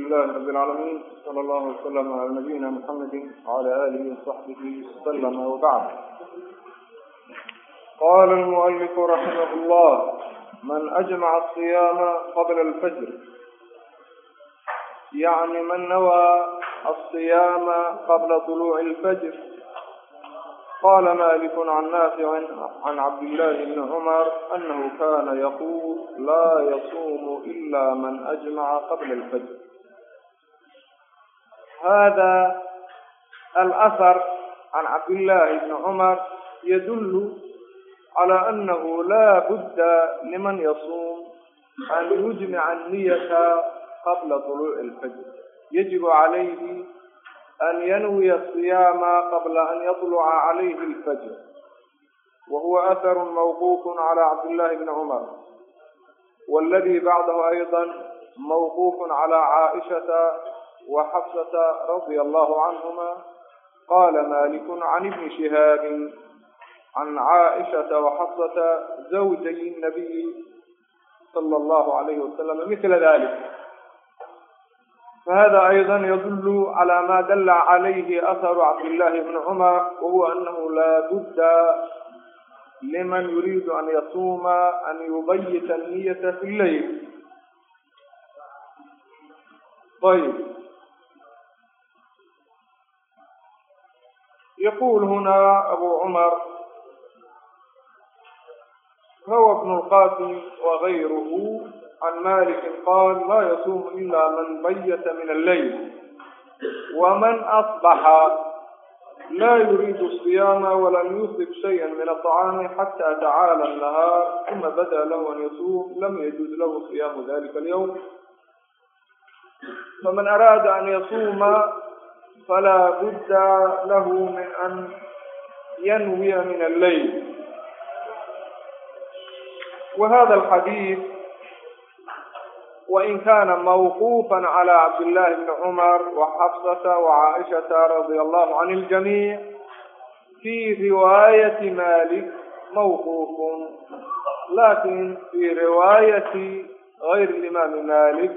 lh rb اlaalamiin slى اllah وslm عlى nabiyina mxamedi وعlى آlih وصaxbih وslm وbعd qala الmuؤlif raximh اllah man أجmc الصiyama qabla اlfjr yعni man nawى الصiyama qabla طuluc اlfjr qala malik can naafic can cabdillaahi bni cumar anahu kana yaqul la yasuum ila man أجmca qabla اlfjr hada alahar can cabdillaahi bni cumar yadullu calaa annahu laa budda liman yasuum an yujmica niyata qabla طuluuci اlfajr yajibu calayhi an yanwiya siyaama qabla an yatluca calayhi اlfajr wa huwa aharu mawquufu calaa cabdillahi bni cumar waladii bacdahu ayضa mawquuf calaa caaishata وxفسة رضي الله عنهما قال مالك عن بن شهاب عن عائشة وxفسة زوجي النبي صلى الله عليه وسلم مثل ذلك فهذا أيضا يدل على ما دل عليه أثر عبد الله بن عمر وهو أنه لا بد لمن يريد أن يصوم أن يبيت النية في الليل طيب yaqul huna abu cumar rawa bn lqasim wagayruhu can maliki qal ma yasuumu ila man bayata min alleyl waman asbaxa la yuriidu siyaama walam yusib shaya min aطacaami xata tacaala nahaar uma bada lahu an yasuum lam yajuz lahu siyaamu dalika alyawm faman araada an yasuuma فلا بد له من أن ينوي من الليل وهذا الحديث وإن كان موقوفا على عبد الله بن عمر وحفصة وعائشة رضي الله عن الجميع في رواية مالك موقوف لكن في رواية غير الإمام مالك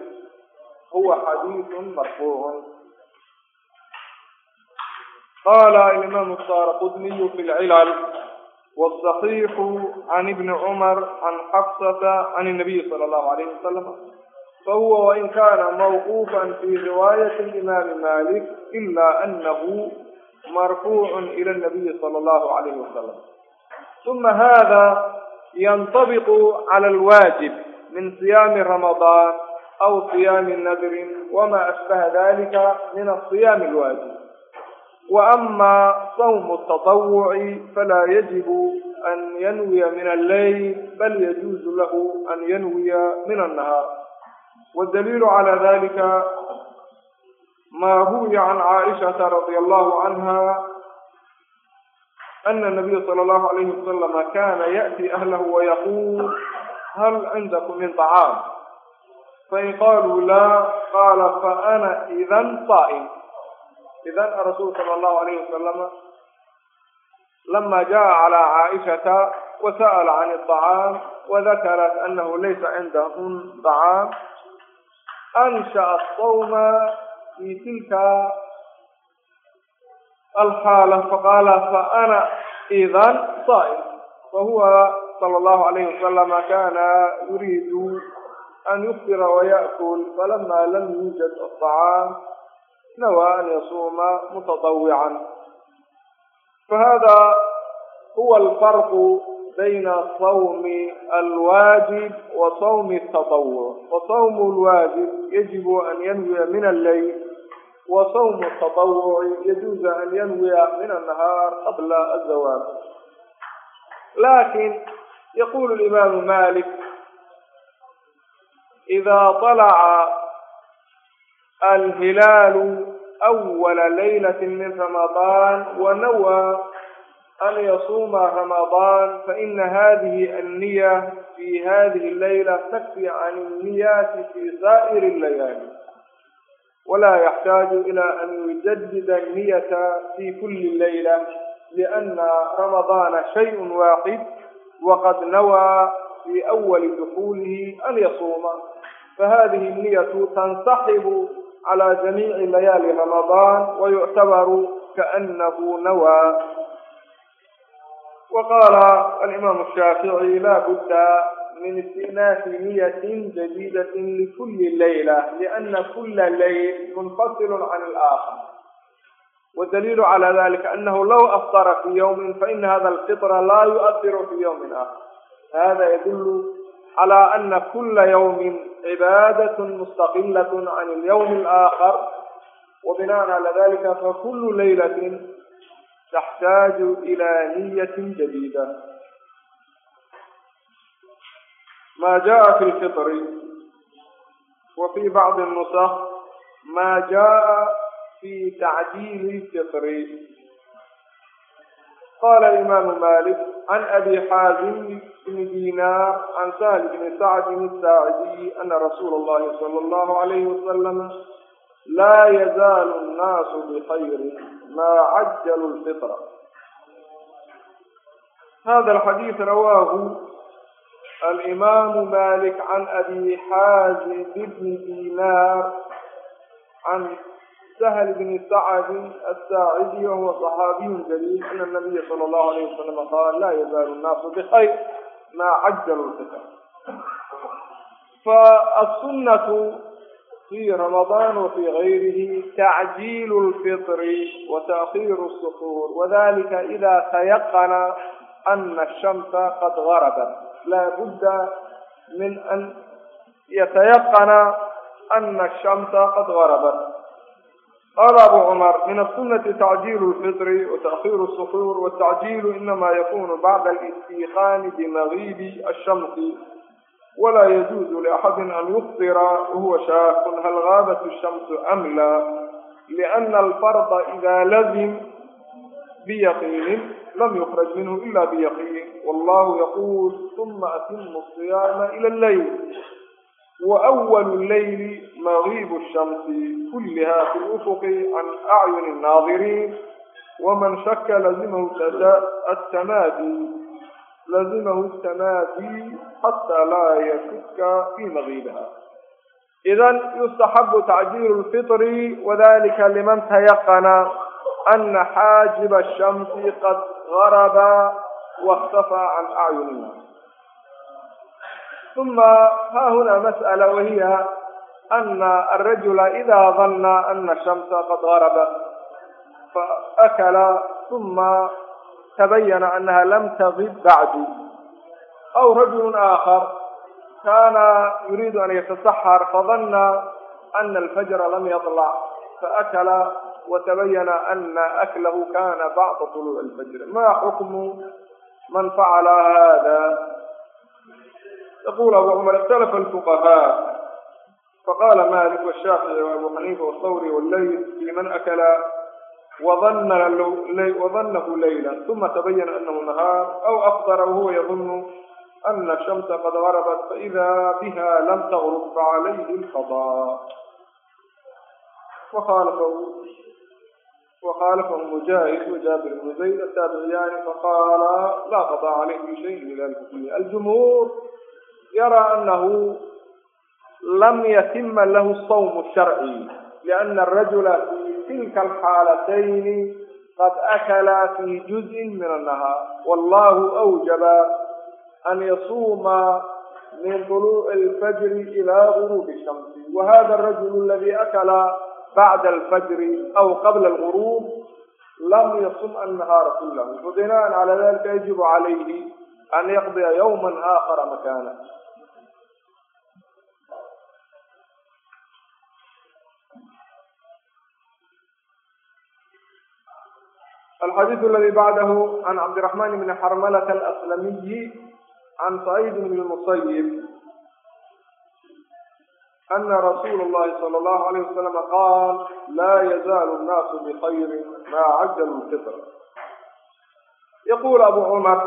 هو حديث مرفوع qala alimaamu daaraqudniyu fi lcilal wsaxiixu can ibni cumar can xafsata can nabiyi sala allahu alayhi wasalam fahuwa wain kana mawquufan fi riwaayat imaami malik ila anahu marfuucun ila nabiyi sala allahu alayhi wasalam uma hada yantabiqu cala alwaajib min siyaami ramadaan aw siyaami nadrin wama ashbaha dalika min asiyaami alwaajib وأما صوم التطوع فلا يجب أن ينوي من الليل بل يجوز له أن ينوي من النهار والدليل على ذلك ما روي عن عائشة رضي الله عنها أن النبي صلى الله عليه وسلم كان يأتي أهله ويقول هل عندكم من طعام فإن قالوا لا قال فأنا إذا صائم bidan rasuul sala allahu alayh wasalama lama jaa calaa caaishata wasa'ala can اطacaam wadakarat anahu laysa cindahun طacaam ansha'a sawma fi tilka alxaala faqaala faana idan saa'im fahuwa sala allahu alayh wasalama kana yuriidu an yufira waya'kul falama lam yuujad aطacaam nawaa an yasuuma mutatawican fahada huwa alfarqu bayna sawmi alwaajib wa sawmi tatawuc wa sawmu lwaajib yajibu an yanwiya min alleyl wa sawmu tatawuci yajuuzu an yanwiya min annahaar qabla azawaab lakin yaqulu limaamu malik ida طalaca alhilaalu أول ليلة من رمضان ونوى أن يصوم رمضان فإن هذه النية في هذه الليلة تكفي عن النيات في سائر الليالي ولا يحتاج إلى أن يجدد النية في كل ليلة لأن رمضان شيء واحد وقد نوى في أول دخوله أن يصوم فهذه النية تنسحب calى jamiici layaali ramadaan wayuctabaru kaanahu nawaa waqaala alimaam shaafici la budda min istinaafi niyati jadiidati likuli layla liana kula layl munfasilu can alaakhar wadaliilu calى dalika anahu law aftara fi ywmin faina hada alfitra la yu'ahiru fi ywmin akhar hada yadulu calaa ana kula yawmin cibaadat mustaqilat can alyawmi alaakhar wa binaan cala dalika fakulu laylatin taxtaaju ila niyatin jadiida ma jaa fi lfitri wa fi bacdi nusax ma jaa fi tacjiili lfitri qala imaamu malik can abi xaazim bni dinar can sahl bni sacdin saacdiy ana rasuula allahi sala allahu alayhi wasalam laa yazaalu annaasu bikayrin maa cajalu lfitra hada alxadiid rawaahu alimaamu malik can abi xaazim bni dinar can سهل بن سعد الساعدي وهو صحابي جليل أن النبي صلى الله عليه وسلم قال لا يزال الناس بخير ما عجلوا الفتن فالسنة في رمضان وفي غيره تعجيل الفطر وتأخير السحور وذلك إذا تيقن أن الشمس قد غربت لا بد من أن يتيقن أن الشمس قد غربت قال أبو عمر من السنة تعجيل الفطر وتأخير السحور والتعجيل إنما يكون بعد الاستيقان بمغيب الشمس ولا يجوز لأحد أن يفطر وهو شاق هل غابت الشمس أم لا لأن الفرض إذا لزم بيقين لم يخرج منه إلا بيقين والله يقول ثم أتم الصيام إلى الليل وأول الليل مغيب الشمس كلها في الأفق عن أعين الناظرين ومن شك لزمه التمادي لزمه التمادي حتى لا يشك في مغيبها إذا يستحب تعجيل الفطر وذلك لمن تيقن أن حاجب الشمس قد غرب واختفى عن أعين الناس uma ha huna mas'ala wahiya ana alrajula idaa danna ana ashamsa qad garabat faakala uma tabayana anaha lam tagib bacdu aw rajulu aakhar kana yuriidu an yatasaxar fadana ana alfajra lam yaطlac faakala watabayana ana aklahu kana bacda tuluc alfajr ma xukmu man facala hada yaqul abu cumar ikhtalafa alfuqahaa faqala malik washaafici waabu xaniifa wthawri walleyl fii man akala wadanahu leyla uma tabayana anahu nahaar aw afdara wahuwa yadunnu ana ashamsa qad garabat faida biha lam tagrub facalayhi alqadaa wkhalafahu mujaahid wajaabir bnu zayd ataabiciyaani faqaala laa qadaa calayh bishayin ila lxukmi aljumhuur yaraa anahu lam yatima lahu sawmu sharci liana arajula fii tilka alxaalatayni qad akala fii juzin min annahaar wallahu awjaba an yasuuma min طuluuci alfajri ilaa guruubi shamsi wa hada arajulu aladii akala bacda alfajri aw qabla alguruub lam yasum annahaara kulahu binaan cala dalika yajibu calayhi an yaqdiya yawma aakara makaana الxadيiث اladي bعdh عn cabdiرaحman بn xrmlة الأslamiy عn سعيd بn المصyب أna رsul الlahi slى الlه عlيه وsلم qاl la yzal الناs bخyr ma cjl الfطr yqul abu cmr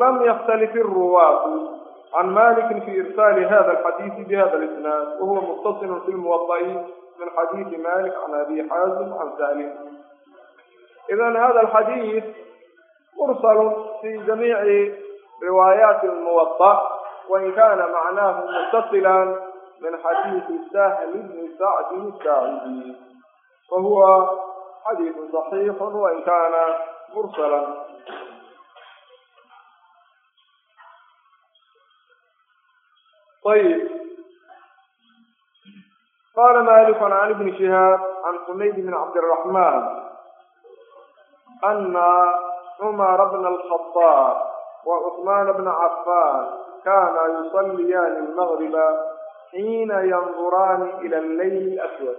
lm yktlf الrwاة عn malik fi irsal hda الxadيiث bhda الإsناad whuwa mتصl fi اlmuوطئ min xadيiثi malik عn abi xaزm عn shl idan hada alxadiid mursalun fii jamiici riwaayaati almuwada wain kaana macnaahu muttasilan min xadiidi sahli bni sacdi saacidi fahuwa xadiidu صaxiixu wain kaana mursalan ayb qala malik can bni shihaab can xumayd bn cabdiraxman ana cumara bna alkhadaab wa cuثmaana bna cafaan kaanaa yusalliyaani almagriba xiina yanduraani ila alleyl اlaswad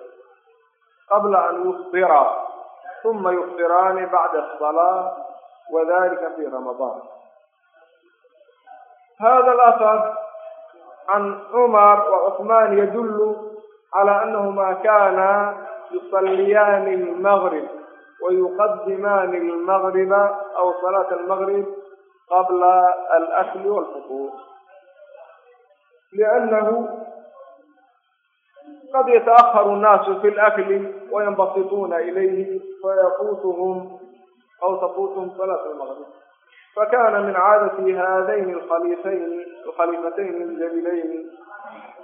qabla an yufdiraa uma yufdiraani bacda asalaa wadalika fi ramadaan hada athar can cumar wacuثmaan yadullu calى anahuma kaana yusaliyaani almagrib wayuqadimaani almagriba aw salaata almagrib qabla alakli walfutuur liannahu qad yataakharu nnaasu fi lakli wayanbasituuna ilayhi fayafuutuhum aw tafuutuhum salaata almagrib fakana min caadati haadayn alkhaliifayni alkhaliifatayni aljalilayni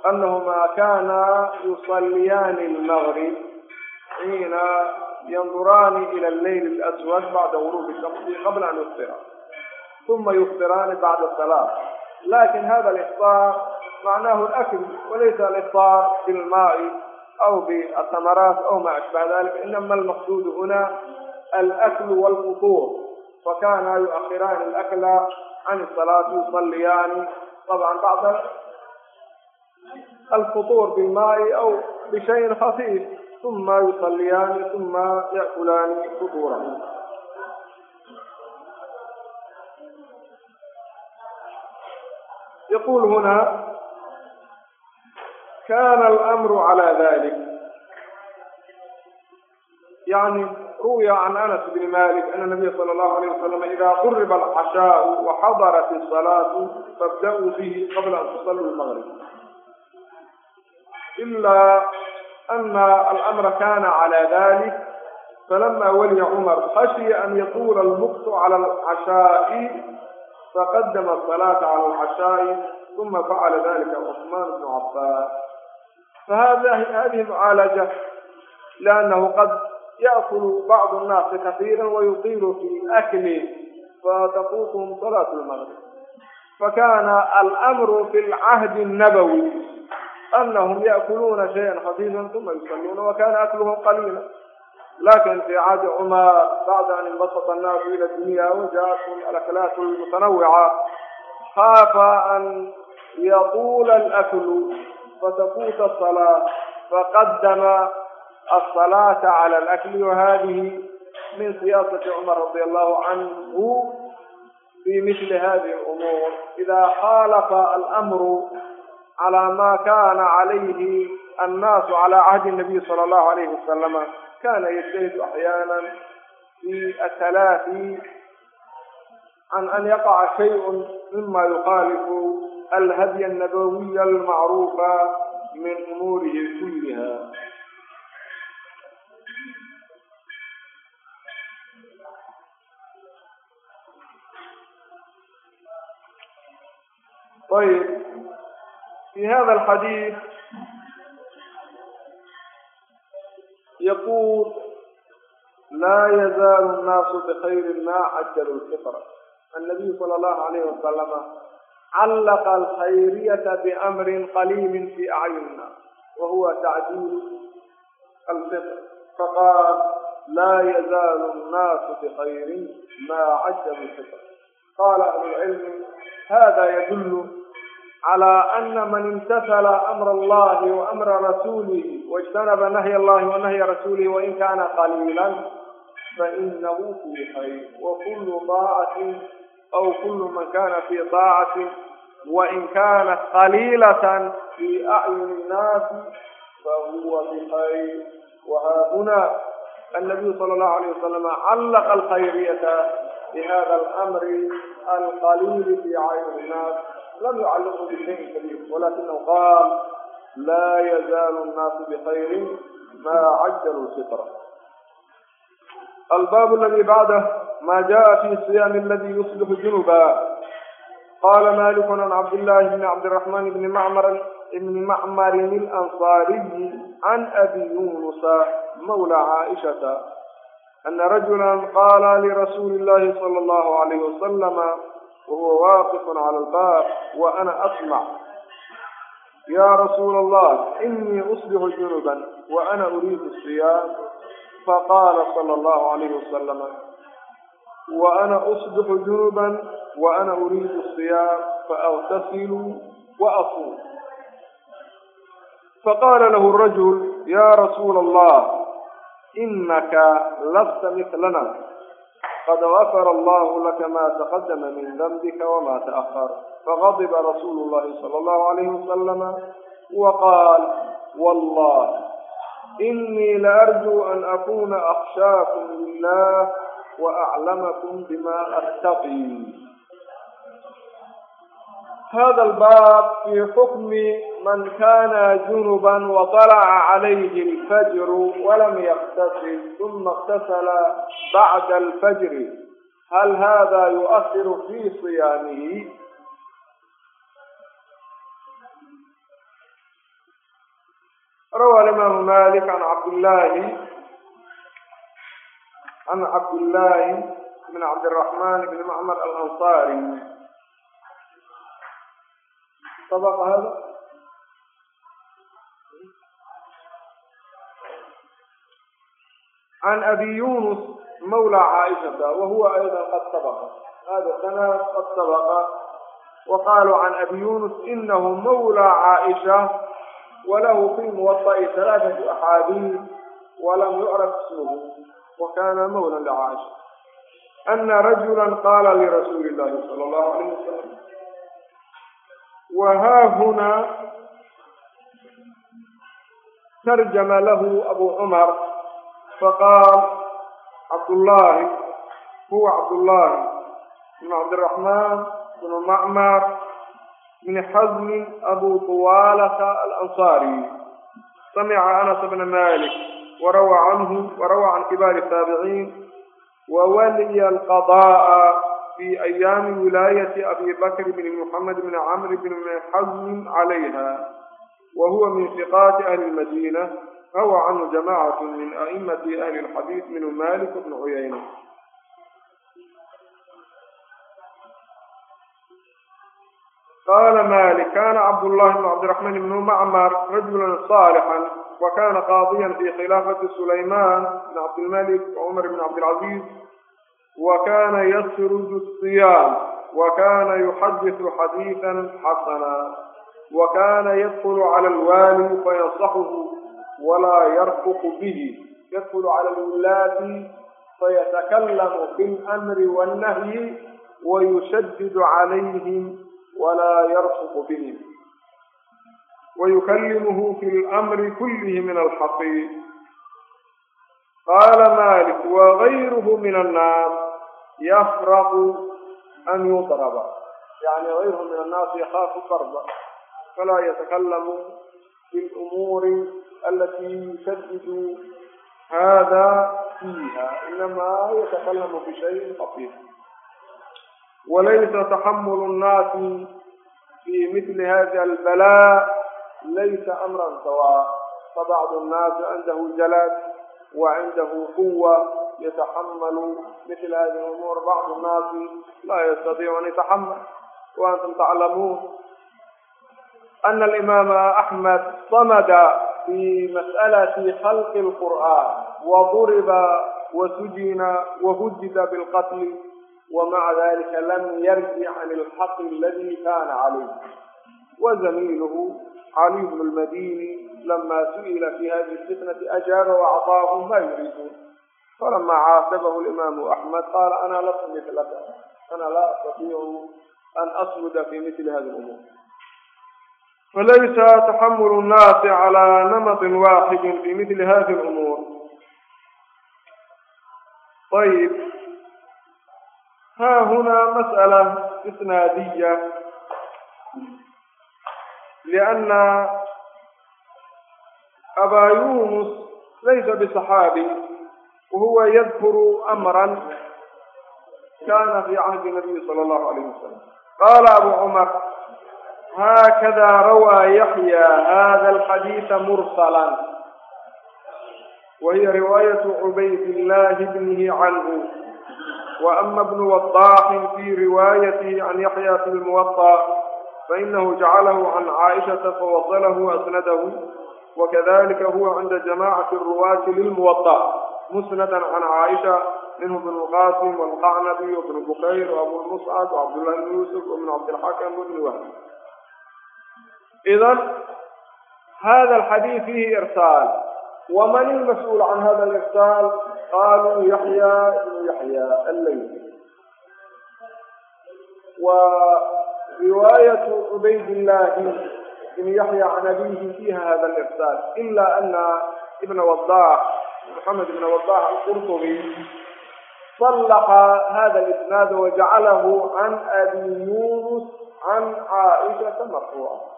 annahumaa kana yusalliyaani almagrib xiina yanduraani ila leyl aswad bacda gurubi shamsi qabla an yufira uma yufiraani bacda salaa lakin hada aliftaar macnahu alakl walaysa aliftaar bilmaai aw biatamaraat aw ma ashbaha dalik inama almaqsuud huna alakl walfutuur fakana yuakhiraani alakla can salaati yusaliyaani طبعا bacda alfutuur bilmaai aw bishayin khafiif uma yusalliyaani uma yakulaani suduura yaqul huna kana almru cala dalik yani ruwiya can anas bni malik ana nabiya sala allahu alayh wasalam idaa quriba alcashaau waxadarat asalaatu fabda-uu bihi qabla an tusalluu lmaqrib أma alأmra kana calى dalik falama waliya cumar khashiya an yatuula almuktu calى alcashaaءi faqadama aلsalaata calى alcashaaءi uma facala dalika cuثman bnu cabaan fahadihi mucaalaja lأnnahu qad yaأkul bacdu الnaasi kaثiira wayutiilu fi akli fatafuutuhm salaat اlmgrib fakana almru fi اlcahdi الnabawi anahum yaakuluuna shayan xafiifan uma yusaluuna wakana akluhum qaliila lakin fi caadi cumaa bacda an inbasata annaasu ila dunya wajaathm alaklaatu lmutanawica khaafa an yaquula alaklu fatakuuta asalaa faqadama asalaata cala alakli wahadihi min siyaasati cumar radia allahu canhu fi mili hadihi umuur ida xaalafa almru calaa maa kaana calayhi annaasu calaa cahdi nabiy sala allahu alayhi wasalama kana yajtahidu axyaanan fi atalaafi can an yaqaca shayun mima yuqaalifu alhadya annabawiya almacruufa min umuurihi kulliha ayb في هذا الحديث يقول لا يزال الناس بخير ما عجلوا الفطرة النبي صلى الله عليه وسلم علق الخيرية بأمر قليل في أعيننا وهو تعديل الفطر فقال لا يزال الناس بخير ما عجلوا الفطر قال أهل العلم هذا يدل calى ana man imtasala amra allahi wa amra rasuulih waijtanaba nahya allahi wa nahya rasuulih wain kana qaliilan fainahu fii khayr wa kulu daacatin aw kulu man kana fi daacatin wain kanat qaliilatan fii acyuni nnaasi fahuwa bikayr wahaahuna annabiyu sala allahu alayh wasalama callaqa alkhayriyata bihada alamri alqaliili fii cayni nnaas lam yucallimhu bishayin kabir walakinahu qaal laa yazaalu nnaasu bikayrin maa cajjaluu fitra albaabu aladi bacdah ma jaa fi siyaami aladi yusbixu junuba qala maliku an cabdillahi bni cabdiraxmaan bni macmar bni macmarin ilansariyi can abi yunusa mawla caaishata ana rajula qala lirasuuli illahi sala allahu alayh wasalama wahuwa waaqifun cala albaab wa ana asmac ya rasuula allah inii usbixu junuban wa ana uriidu siyaam faqaala sala allahu calayhi wasalama wa ana usbixu junuban wa ana uriidu siyaam faagtasiluu wa asuum faqaala lahu rajul ya rasuula allah inaka lasta mitlana qad gafara allahu laka maa taqadama min danbika wamaa ta'ahar faqadiba rasuulu llahi sala allahu alayhi wasalama wa qaal wallah inii laarjuu an akuna akhshaakum lillah wa aclamakum bima attaqii hada albaab fii xukmi man kana junuban waطalaca calayhi اlfajru walam yaktasil uma اktasala bacda alfajri hal hada yuasiru fi siyaamihi rawa imaamu malik an cabdillahi an cabdillahi bn cabdiraxman bn macmar alansari طبق هذا عن أبي يونس مولى عائشة وهو أيضا قد سبق هذا سنة قد سبق وقالوا عن أبي يونس إنه مولى عائشة وله في الموطأ ثلاثة أحاديث ولم يعرف اسمه وكان مولا لعائشة أن رجلا قال لرسول الله صلى الله عليه وسلم وهاهنا ترجم له أبو عمر فقال عبد الله هو عبد الله بن عبد الرحمن بن معمر بن حزم أبو طوالة الأنصاري سمع أنس بن مالك وروى عنه وروى عن كبار التابعين وولي القضاء fii ayaami wilaayati abi bakr bn muxamed bn camr bn xazm calayha wa huwa min siqaati ahli lmadiina rawa canhu jamacatu min a'imati ahli lxadiid minhum malik bn cuyayna qaala malik kana cabdullahi bn cabdiraxmaan bn macmar rajula صaalxa wa kana qaadiya fi khilaafati sulayman bn cabdilmalik wa cumar bn cabdilcaziz wa kana yasrudu asiyaam wa kana yuxadisu xadiidan xasana wa kana yadkulu cala alwaali fayansaxuhu walaa yarfuqu bihi yadkulu cala alwulaati fayatakallamu biاlamri wannahyi wayushadidu calayhim walaa yarfuqu bihim wayukalimuhu fi lamri kulihi min alxaqi qaala maalik wagayruhu min annaas yafraqu an yudraba yani gayruhu min annaasi yakhaafu darba falaa yatakallamu fi lumuuri alatii yusaddidu hada fiiha inamaa yatakallamu bishayin khafiif walaysa taxamulu nnaasi fi mili hada albala laysa amran sawaa fabacdu nnaasi cindahu jalaad وعنده قوة يتحمل مثل هذه الأمور بعض الناس لا يستطيع أن يتحمل وأنتم تعلمون أن الإمام أحمد صمد في مسألة خلق القرآن وضرب وسجن وهدد بالقتل ومع ذلك لم يرجع عن الحق الذي كان عليه وزميله caliy bnu lmadini lamaa su'ila fi hadihi alfitnati ajaaba waacطaahu ma yuriiduun falama caasabahu limaamu axmed qaala ana lastu milaka ana laa astatiicu an asmuda fi mili hadi lumuur falaysa taxamulu nnaasi calaa namatin waaxidin fi mili hadi lumuur ayib ha hunaa mas'ala isnaadiya lianna abaa yunus laysa bisaxaabi wahuwa yadkuru amran kana fi cahdi nabiyi sala allahu alayh wasalam qaala abu cumar haakada rawaa yaxya hada alxadiida mursalan wahiya riwaayatu cubaydillahi bnihi canhu wa ama bnu wadaaxin fi riwaayatihi can yaxya fi lmuwaطa فإنه جعله عن عائشة فوصله أسنده وكذلك هو عند جماعة الرواة للموطأ مسندا عن عائشة منه ابن القاسم والقعنبي وابن بخير وابو المصعب وعبد الله بن يوسف وابن عبد الحكم وابن وهب إذا هذا الحديث فيه إرسال ومن المسؤول عن هذا الإرسال قالوا يحيى بن يحيى الليثي و riwaayatu cubaydillaahi ibn yaxya can abihi fiiha hada alixsaan ila ana ibna wadax moxamed ibna wadax alqurtubi salaqa hada lisnaada wajacalahu can abi yunus can caaishata marfuuca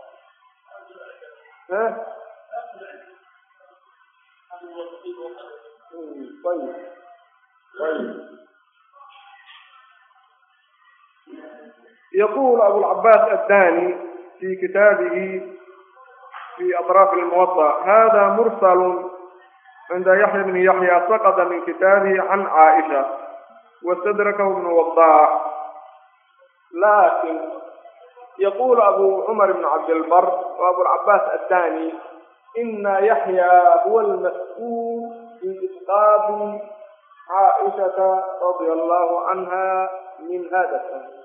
ayb ayb yaqul abulcabaas addani fi kitaabihi fi atraaf lmuwaطa hada mursal cinda yaxya bn yaxya saqda min kitaabihi can caaisha wastadrakahu bn wadaac lakin yaqul abu cumar bn cabdilbar wa abulcabaas addani ina yaxya huwa lmas-uul fi isqaadi caaishata radia allahu canha min hada san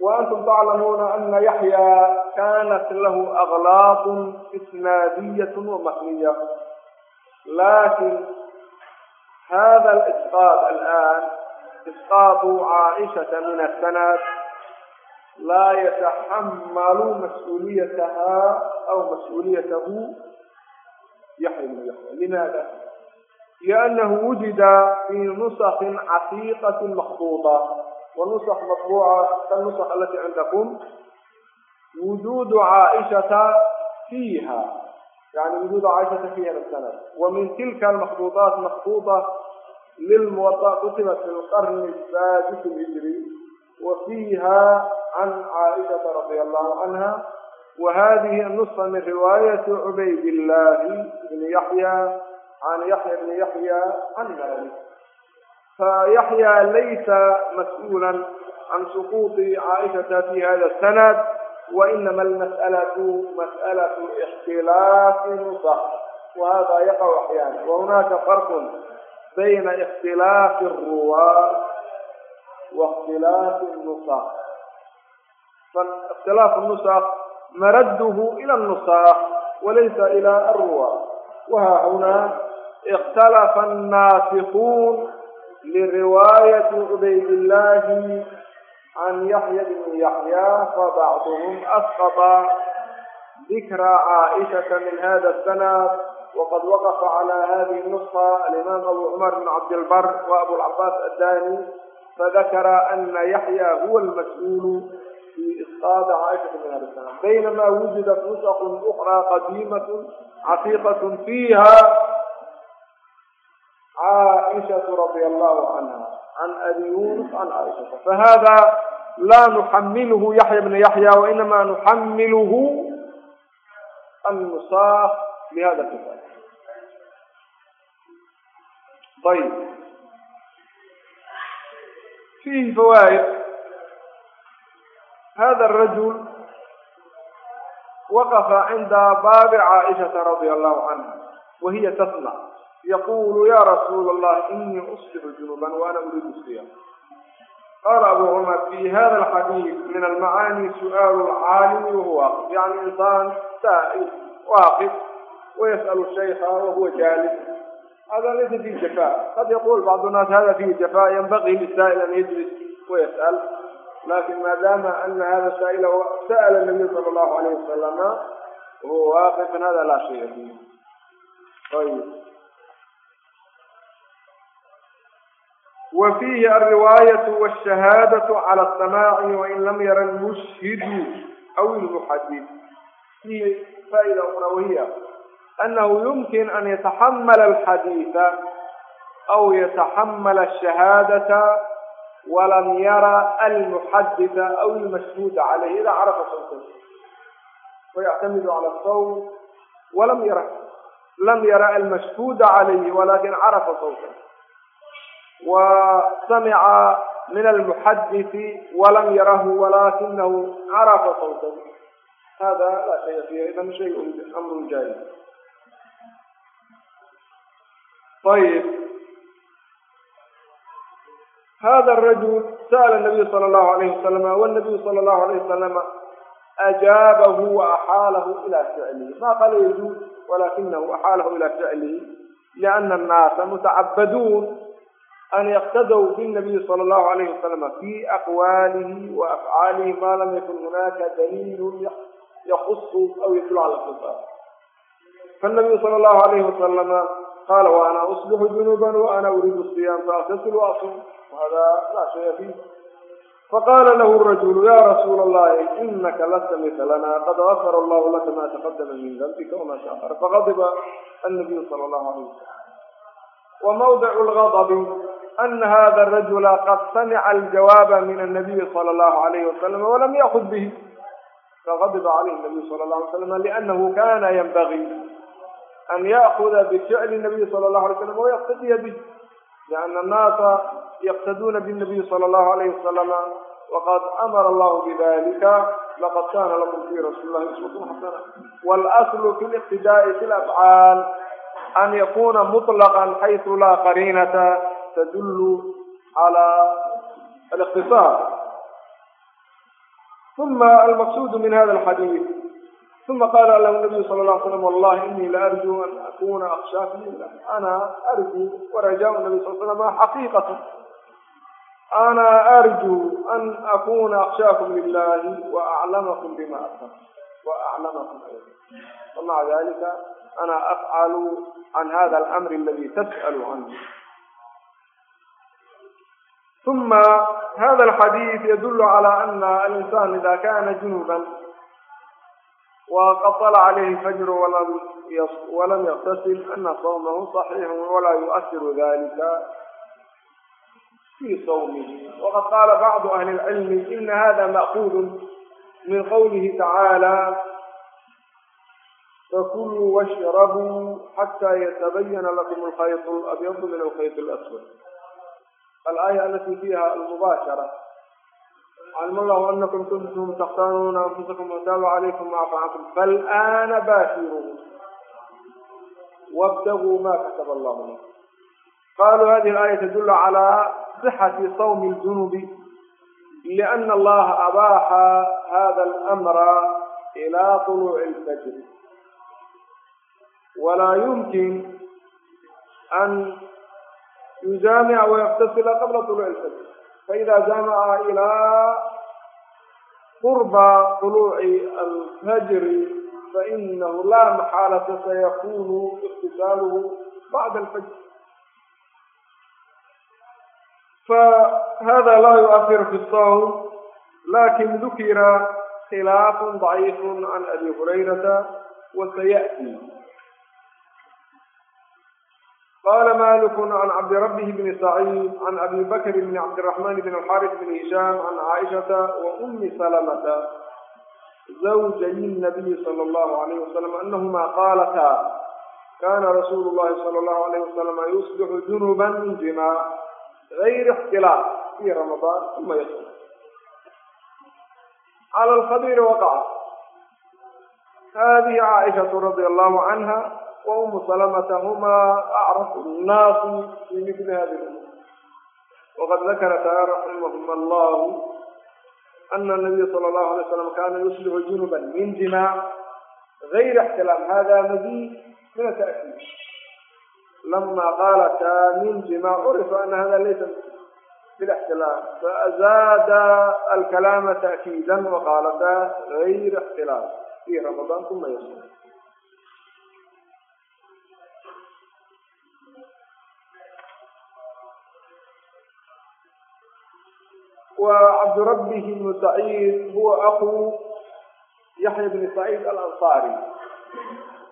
وأntm تclamuna أna yaحyى kanat lah أklاaq isnaadiyaة وmaxniya lakin hada اsqاط alآn isqاط caaishaةa min الsnad la yataxamalu mas-uuliyataha aw mas-uuliyatahu yaحya bn yaحya lmada لأnnahu wujida fii nusخi catiiqaة مaخbuطة ونصx maطbوعة kالنصx alati cindakum وuجud caaشhaةa فيha yعni وuجud caaشhaةa فيha الsند وmin tilka المخبوطaaت مخبوطة للموطأ kutibat في الqرن السادس الهجري وفيha عن cاaشhaةa رaضي الله عنها وhadiه النصة min riواaيaة عbayd اللahi بن yaحyى عن yaحyى بن yaحyى عن mالك فيحيى ليس مسؤولا عن سقوط عائشة في هذا السند وإنما المسألة مسألة اختلاف نسخ وهذا يقع أحيانا وهناك فرق بين اختلاف الرواة واختلاف النسخ فاختلاف النسخ مرده إلى النسخ وليس إلى الرواة وها هنا اختلف الناسخون لرواية عبيد الله عن يحيى بن يحيى فبعضهم أسقط ذكرى عائشة من هذا السند وقد وقف على هذه النسخة الإمام أبو عمر بن عبد البر وأبو العباس الداني فذكر أن يحيى هو المسؤول في إسقاط عائشة من هذا السند بينما وجدت نسخ أخرى قديمة عتيقة فيها caaishatu radia allahu canha can abi yunus can caaishata fahada laa nuxamiluhu yaxya bna yaxya wainama nuxamiluhu annusaah lihada kitab ayb fiihi fawaaid hada rajul waqafa cinda baabi caaishata radia allahu canha wahiya tasna yaquulu ya rasuula allah inii usbixu junuban waana urid usriya qaala abu cumar fi hada alxadiid min almacaani su'aalu lcaalimi wahuwa yani insaan saa'il waaqif wayas'alu shaykha wahuwa jaalis hada laysa fihi jafaa qad yaqul bacdu nnaas hada fihi jafaa yanbagii lisaa'il an yajlis wayas'al lakin maadaama ana hada sa'ila sa'ala nabiy sala allahu alayh wasalama wahuwa waaqifan hada laa shaya fiih ayb wa fiihi alriwaayatu walshahaadatu cala asamaaci wain lam yara almushhidu aw ilmuxadid fiihi faaida unawiya anahu yumkin an yataxamala alxadiida aw yataxamala ashahaadata walam yara almuxadida aw ilmashhuuda caleyh idaa carafa sawta wayactamidu cala sawm walam yara lam yara almashhuuda calayhi walaakin carafa sawta wa samica min almuxadisi walam yarahu walakinahu carafa sawtahu hada laa shaya fiihi idan shay amrun jaayiz ayib hada rajul sa'ala nabiyu sala allahu alayhi wasalama wanabiyu sala allahu alayhi wasalama ajaabahu waaxaalahu ila ficlihi ma qala yajuuz walakinahu axaalahu ila ficlihi liana annaasa mutacabaduun an yqtadw bالnabiy slى اllahu alayh waslama fi aqwaalihi wa afcaalihi ma lam yakun hunaaka daliilu yakusu aw yadullu cala sultan faاnabiyu salى اllahu alayh wasalama qala wa ana uslixu junuban wa ana uriidu siyam faaqtasil waasum wahada laa shaya fiih faqala lahu rajulu ya rasuula allahi inaka lasta mithlana qad gafara allahu laka ma taqadama min dambika wama shaqar faqadiba annabiyu salى اllahu alayh wasalam wa mawdic ladabi ana hada rajula qad samica aljawaaba min anabiyi sala allahu alayhi wasalam walam yaakud bihi faqadiba calayhi nabiyu sala llahu alay slam liannahu kana yanbagii an yaakuda bificli nabiyi sala allahu alay slam wayaktadiya bih liana annaasa yaqtaduuna binabiyi sala allahu alayhi wasalama waqad amara allahu bidalika laqad kana lakum fi rasuuli llahi uswatun xasana wاlaslu fi liqtidaai fi lafcaal an yakuna muطlaqan xaysu laa qariinata tdul عlى الاktiصاr ثuma almaqsud min hada اxadيiث ثuma qala lah الnabiyu slى اله slam wallahi ini laarjuu an akuna akshاka lilah ana arju warajaء nabi sal slm xaqiiqat ana arju an akuna akshاkm lilahi waaclamkm bma asr waaclamkm wamaca dalika ana afcalu can hada اlamr aladi tasأl canh ثم هذا الحديث يدل على أن الإنسان إذا كان جنوبا وقد طلع عليه الفجر ولم ولم يغتسل أن صومه صحيح ولا يؤثر ذلك في صومه وقد قال بعض أهل العلم إن هذا مأخوذ من قوله تعالى فكلوا واشربوا حتى يتبين لكم الخيط الأبيض من الخيط الأسود alaya alati fiiha almubaashara calima allahu anakum kuntum takhtanuuna anfusakum wataaba calaykum ma afa cankum faalaana baashiruhu wabtaguu ma kataba allahu lakum qaluu hadihi alaaya tadulu calaa sixati sawmi ljunubi liana allaha abaaxa hada almra ilaa tuluuci alfajri walaa yumkin an yujaamica wayaktasila qabla tuluuci shams faidaa jaamaca ilaa qurba tuluuci alfajri fainahu laa maxaalata sayakuunu iktisaaluhu bacda alfajr fahada laa yuahiru fi sawm lakin dukira khilaafun daciifu can abi hurayrata wasayaأti qala maliku can cabdirabihi bni saciid can abi bakri bni cabdiraxmaan bn alxaaris bni hishaam can caaishata wa ummi salamata zawjay nabiyi sala allahu alayh wasalam anahuma qaalataa kana rasuulu llahi sala allahu alayh wasalama yusbixu junuban min jimaa gayri ixtilaaf fii ramadaan uma yasum cala alkhabiiri waqaca hadihi caaishatu radia allahu canha wa umu salmatahmaa acrafu nnaasi fi mili hadi umur waqad dakara taala raximahuma allahu ana nabiya sala allahu alay slam kana yuslixu junuba min dimaac gayra ixtilaam hada madiid min ata'kiid lama qaalataa min dimaac curifa ana hada laysa biاxtilaam faazaada alkalaama ta'kiida waqaalataa gayra ixtilaam fi ramadaan uma yasur وعبد ربه بن سعيد هو أخو يحيى بن سعيد الأنصاري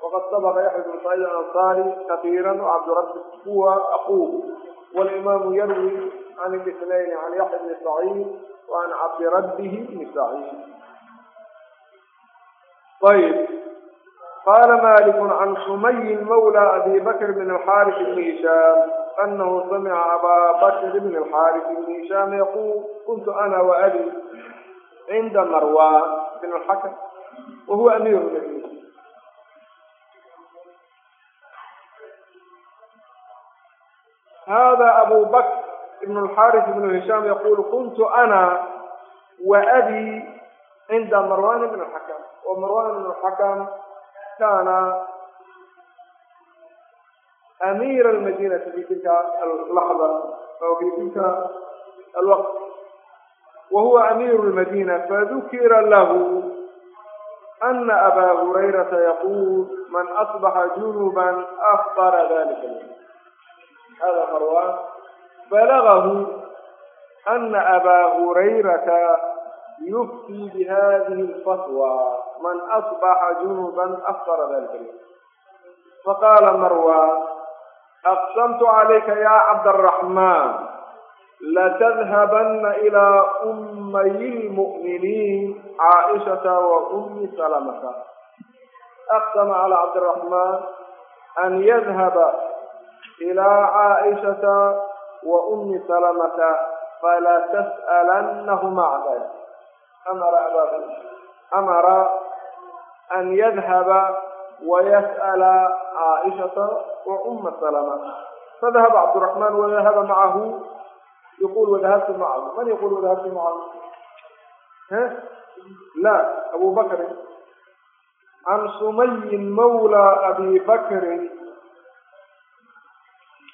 وقد سبق يحيى بن سعيد الأنصاري كثيرا وعبد رب هو أخوه والإمام يروي عن الاثنين عن يحيى بن سعيد وعن عبد ربه بن سعيد طيب قال مالك عن سمي مولى أبي بكر بن الحارث بن هشام أنه سمع أبا بكر بن الحارث بن هشام يقول كنت أنا وأبي عند مروان بن الحكم وهو أمير المؤمنين هذا أبو بكر بن الحارث بن هشام يقول كنت أنا وأبي عند مروان بن الحكم ومروان بن الحكم كان amiira almadinati fi tilka allaxda aw fi tilka alwaqt wa huwa amiiru lmadina fadukira lahu ana abaa hurayrata yaquul man asbaxa junuban afqara dalika lyowm hada marwan balagahu ana abaa hurayrata yuftii bihadihi alfatwa man asbaxa junuban afqara dalika lyowm faqaala marwan aqsamtu calayka yaa cabdaraxmaan latadhabana ilaa ummayi lmu'miniin caaishata wa ummi salamata aqsama calaa cabdiraxmaan an yadhaba ilaa caaishata wa ummi salamata falaa tas'alannahuma can amara abaa amara an yadhaba wayas'ala caaishata wa umma salama fadahab cabdiraxmaan wadahaba macahu yaqul wadahabtu macahu man yaqul wadahabtu macahu la abu bakrin can sumayin mawla abi bakrin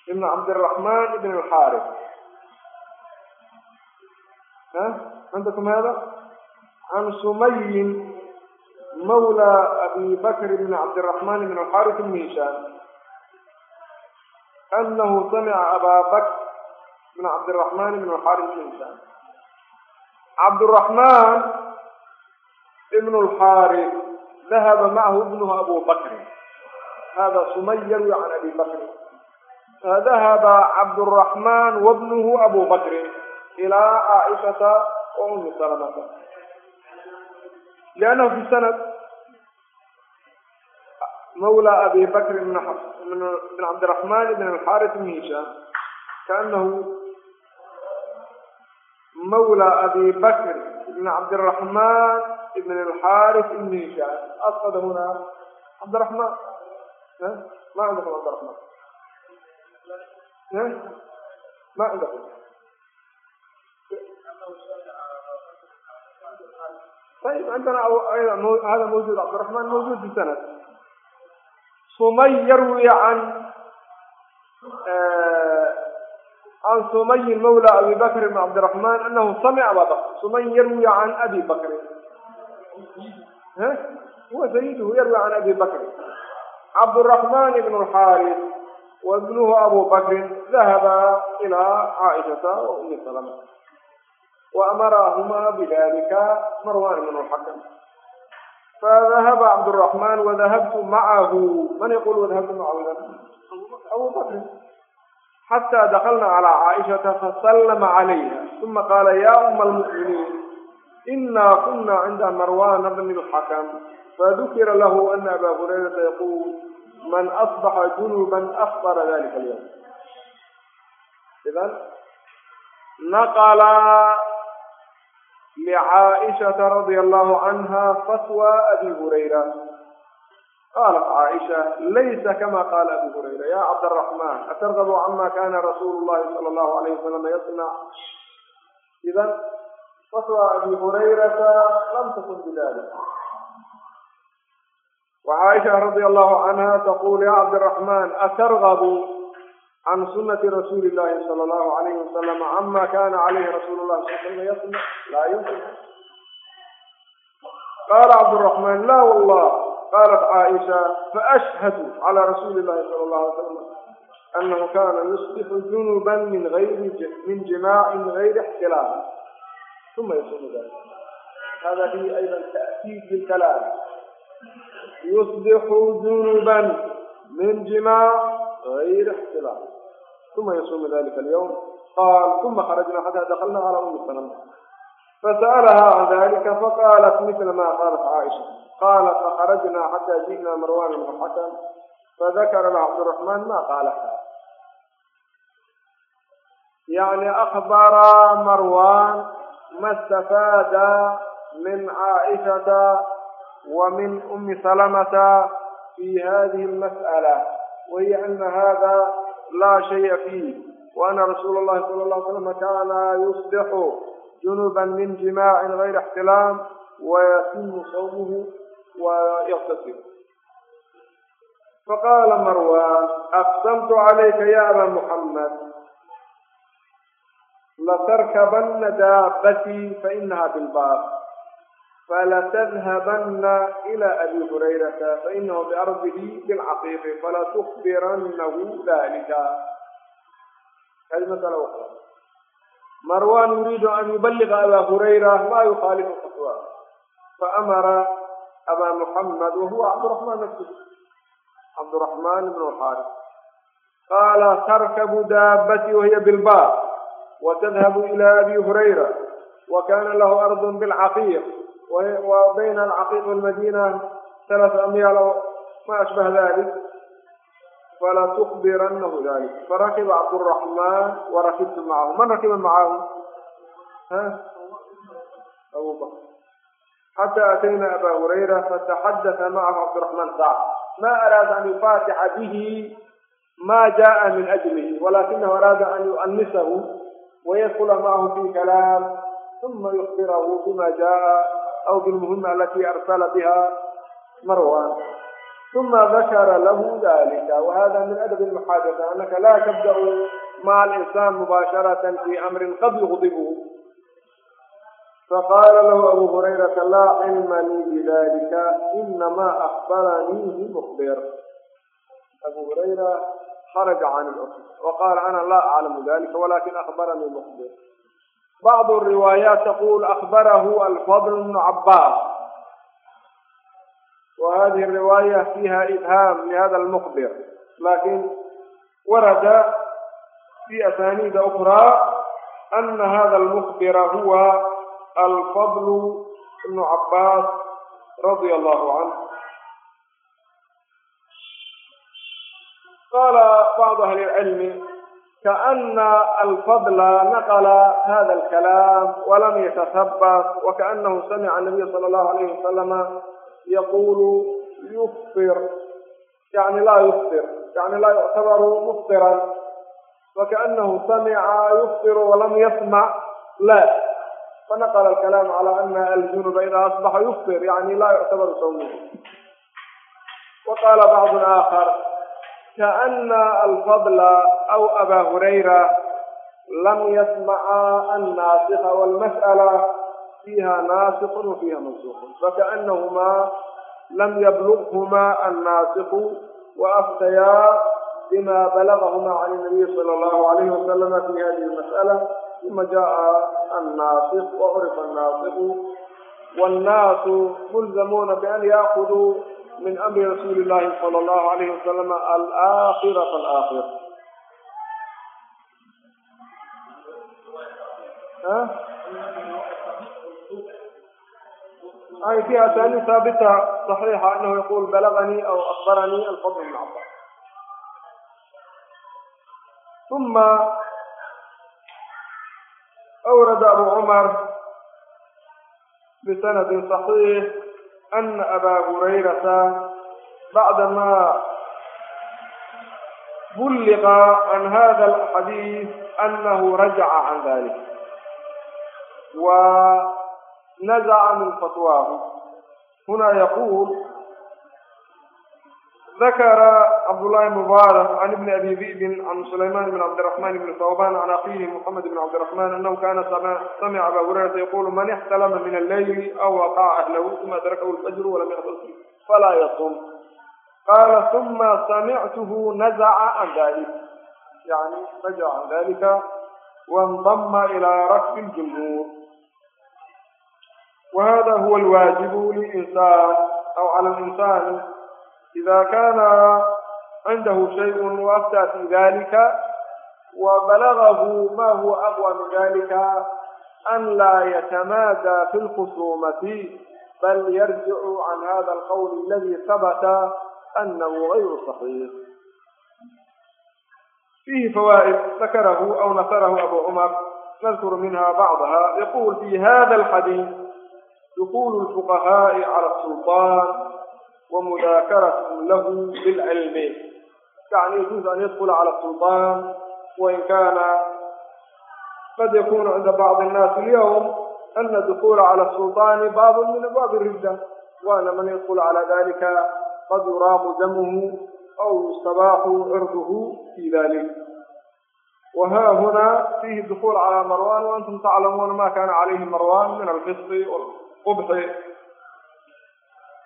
ibn cabdiraxmaan ibn alxaaris candakum hada can sumayin mawla abi bakr ibn cabdiraxmaan ibn alxaaris ibn hishaan أنه سمع أبا بكر بن عبد الرحمن بن الحارث بن هشام عبد الرحمن بن الحارث ذهب معه ابنه أبو بكر هذا سمير عن أبي بكر فذهب عبد الرحمن وابنه أبو بكر إلى عائشة وأم سلمة لأنه في السند mawla abi bakr bn cabdiraxmaan bn alxaaris bn hishaam kaanahu mawla abi bakr bn cabdiraxmaan bn alxaaris bn hishaam asqada huna cabdiraxmaan ma cindakum cabdiraxmaan ma cindakum طيب عندنا هذا موجود عبد الرحمن موجود في سنة suman yarwi can can eh, sumayin mawla abi bakr bn cabdiraxmaan anahu samica aba bakr suman yarwi can abi bakrin eh? huwa sayiduhu yarwi can abi bakrin cabduraxmaan ibn lxaaris wa abu bakrin dahaba ilaa caaishata wa umi salama wa amarahumaa bidalika marwan ibn lxakam fadahaba cabduraxmaan wadahabtu macahu man yaqul wadahabtu macahu abu bakrin xataa dakalna calaa caaishata fasallama calayha uma qaala yaa uma almu'miniin inaa kuna cinda marwana bni lxakam fadukira lahu ana aba hurayrata yaquul man asbaxa junuban afbara dalika alyawm idan naqala لcaaئشhaةa رadي الله عanهa fatwى أbي هurayra qاalat caaئشha laysa kama qاla أbي هurayra ya cabdالرحman atrغب عama kana rasuul الlahi slى الlه عalيه وsلم yصنc إda fatwى أbي هurayrata lam tkun bidalik وcaaئشha رadي الله عanهa tqul ya cabdالرحman atrغb can sunati rasuuli illahi sala allahu alayhi wasalam cama kana calayhi rasuulu llahi sal slam yasna laa yumkin qaala cabduraxmaan la wallah qaalat caaisha faashhadu cala rasuuli illahi sala allahu alay salam anahu kana yusbixu junuban min ayri min jimaacin gayri ixtilaaf uma yasumu dalik hada hi ayda ta'kiid bilkalaam yusbixu junuban min jimaac gayri ixtilaaf uma yasuumu dalika alyawm qaal uma kharajna xataa dakalna cala ummi salama fasa'alahaa can dalika faqaalat mila maa qaalat caaisha qaala fakharajnaa xataa ji'naa marwan bna xakan fadakara la cabdiraxmaan ma qaalaha yani akbaraa marwan ma istafaada min caaishata wa ummi salamata fi hadihi almas'ala wahiya ana hada laa shaya fiih waana rasuula allahi sala alla l slam kaana yusbixu junuban min jimaacin gayra ixtilaam wayatimu sawmuhu wayaqtasib faqaala marwan aqsamtu calayka ya aba muxamed latarkabanna daabatii fainaha bilbaar falatadhabana ila abi hurayrata fainahu biardihi bilcaqiiqi fala tukbiranahu dalika hadi masala ukhra marwan yuriidu an yubaliga abaa hurayra maa yukhaalifu fatwa faamara abaa muxamed wahuwa cabdiraxmaan nafsihi cabdiraxmaan ibn xaaris qaala tarkabu daabati wahiya bilbaar watadhabu ila abi hurayra wa kana lahu ardun bilcaqiiq wa bayna alcaqiiq walmadiina halata amyaal oo ma ashbaha dalik falatukhbiranahu dalik farakiba cabduraxmaan warakibtu macahu man rakiba macahu ha abubakr xata atayna aba hurayra fataxadata macahu cabdiraxmaan saac ma araada an yufaatixa bihi ma jaءa min ajlihi walakinahu araada an yu'anisahu wayadkula macahu fi kalaam uma yukhbirahu bima jaءa aw bilmuhima alati arsala biha marwan uma dakara lahu dalika wahada min adab lmuxaadasa anaka laa tabda'u maca alinsaan mubaasharatan fi amrin qad yuqdibhu faqaala lahu abu hurayrata laa cilma lii bidalika inamaa akbaraniihi mukbir abu hurayra kharaja can lcusr wa qaala ana laa aclamu dalika walakin akbaranii mukbir بعض الروايات تقول أخبره الفضل بن عباس وهذه الرواية فيها إبهام لهذا المخبر لكن ورد في أسانيد أخرى أن هذا المخبر هو الفضل بن عباس رضي الله عنه قال بعض أهل العلم kaana alfadla naqla hada alkalaam walam yatahabas wakaanahu samica anabiy sala allahu alayhi wasalama yaqulu yufir yani laa yufir yani laa yuctabaru muftiran wakaanahu samica yuftiru walam yasmac la fanaqla alkalaam cala ana aljunuba ida asbaxa yufir yani laa yuctabaru sawmuhu waqala bacdu aakhar kaana alfadla aw abaa hurayra lam yasmacaa annaasika walmas'ala fiiha naasiqun wa fiiha mansuuqun fakaanahumaa lam yablughumaa annaasiqu wa afdayaa bima balagahumaa can inabiyi sala allahu alayhi wasalama fi hadihi almas'ala uma jaa annaasiq wa curifa annaasiqu wannaasu mulzamuuna bian yaakuduu min amri rasuuli illahi sala allahu alayhi wasalam alaakhira falaakhir ay fi asaani haabita صaxiixa anahu yaqul balaganii aw akbaranii alfadl bn cabas uma awrada abu cumar bisanadi صaxiix ana abaa hurayrata bacdamaa bulliqa can hada alxadiid anahu rajaca can dalik wa nazaca min fatwaahu huna yaquul dakara cabdullaahi mubaarak can ibni abi di'bin can sulayman bn cabdiraxman bni sawban can akiihi moxamed bn cabdiraxman anahu kana samica aba hurayrata yaqulu man ixtalama min alleyli aw waqaca ahlahu uma adrakahu lfajru walam yaqtasil falaa yasum qaala uma samictuhu nazaca can dalik yani nazaca can dalika wandama ilaa rakbi ljumhuur wahada huwa alwaajibu linsaan aw cala linsani إذا كان عنده شيء وأفتى في ذلك وبلغه ما هو أقوى من ذلك أن لا يتمادى في الخصومة بل يرجع عن هذا القول الذي ثبت أنه غير صحيح فيه فوائد ذكره أو نثره أبو عمر نذكر منها بعضها يقول في هذا الحديث دخول الفقهاء على السلطان ومذاكرة له بالعلم يعني يجوز أن يدخل على السلطان وإن كان قد يكون عند بعض الناس اليوم أن الدخول على السلطان باب من أبواب الردة وأن من يدخل على ذلك قد يرام دمه أو يستباح عرضه في ذلك وها هنا فيه الدخول على مروان وأنتم تعلمون ما كان عليه مروان من الفسق والقبح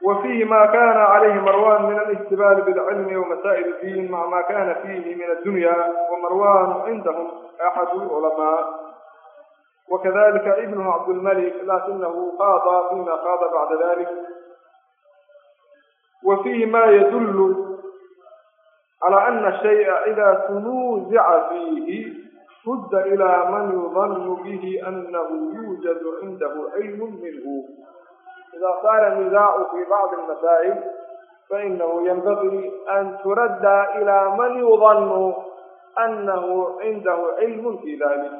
وفيه ما كان عليه مروان من الاجتبال بالعلم ومسائل الدين مع ما كان فيه من الدنيا ومروان عندهم أحد العلماء وكذلك ابنه عبد الملك لكنه خاض فيما خاض بعد ذلك وفيه ما يدل على أن الشيء إذا تنوزع فيه رد إلى من يظن به أنه يوجد عنده علم منه إذا صار النزاع في بعض المسائل فإنه ينبغي أن ترد إلى من يظن أنه عنده علم في ذلك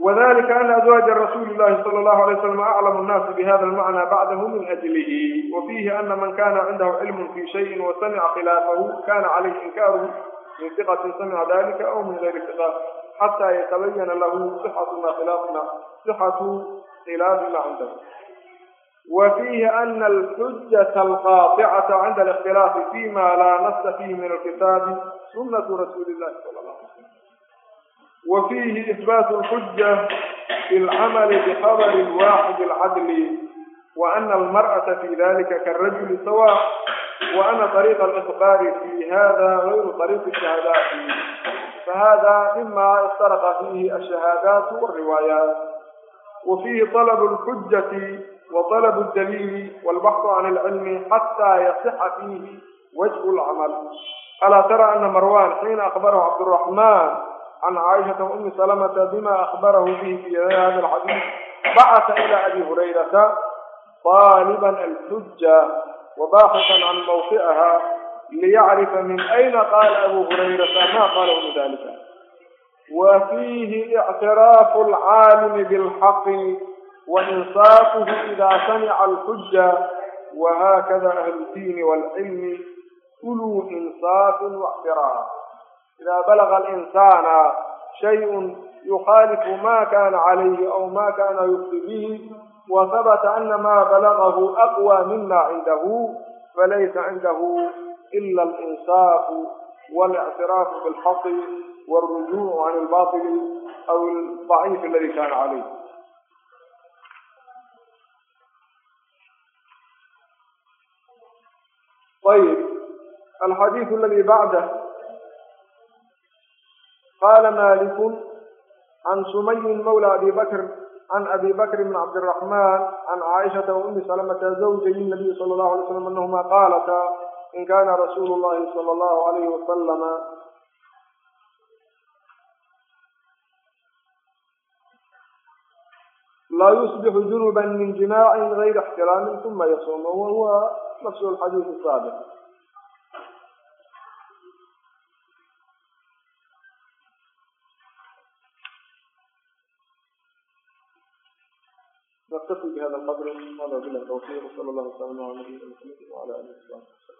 وذلك أن أزواج رسول الله صلى الله عليه وسلم أعلم الناس بهذا المعنى بعده من أجله وفيه أن من كان عنده علم في شيء وسمع خلافه كان عليه إنكاره من ثقة سمع ذلك أو من غير ثقة xataa yatabayana lahu sixatuma khilaafna sixatu khilaafima cinda wa fiihi ana alxujata alqaaطicata cinda alikhtilaafi fima laa nasa fiihi min alkitaabi sunatu rasuuli llahi sala allah alay slam wa fiihi ihbaatu alxuja fi lcamali bikhabari waaxid alcadli wa ana almar'ata fii dalika karajuli sawa wa ana ariiqa aliqbaari fii hada gayru ariiqi shahadaati fahada mima istaraqa fiihi ashahaadaat wariwaayaat wa fiihi طalabu اlxujati wa طalabu اdaliili wاlbaxdu can alcilmi xataa yasixa fiihi wajhu اlcamal alaa tara ana marwan xiina akbarahu cabduraxman can caaishaa umi salamata bima akbarahu bihi fi hada alxadiis bacasa ila abi hurayrata طالبا الحجة وباحثا عن موقعها ليعرف من أين قال أبو هريرة ما قاله ذلك وفيه اعتراف العالم بالحق وإنصافه إذا سمع الحجة وهكذا أهل الدين والعلم أولو إنصاف واعتراف إذا بلغ الإنسان شيء يخالف ما كان عليه أو ما كان يخطئ به وثبت أن ما بلغه أقوى مما عنده فليس عنده إلا الإنصاف والاعتراف بالحق والرجوع عن الباطل أو الضعيف الذي كان عليه طيب الحديث الذي بعده قال مالك عن سمي مولى أبي بكر can abi bakr bn cabdiraxman can caaishata wa umi salamata zawjayi nabiyi sala allahu alay slam anahuma qaalataa in kana rasuulu llahi sala allahu alayhi wasalama laa yusbixu junuban min jimaacin gayri ixtiraamin uma yasuum wa huwa nafsu alxadiis saabiq نكتفي بهذا القدر هذا بالله التوفيق وصلى الله وسلم على نبينا محمد وعلى اله وصحبه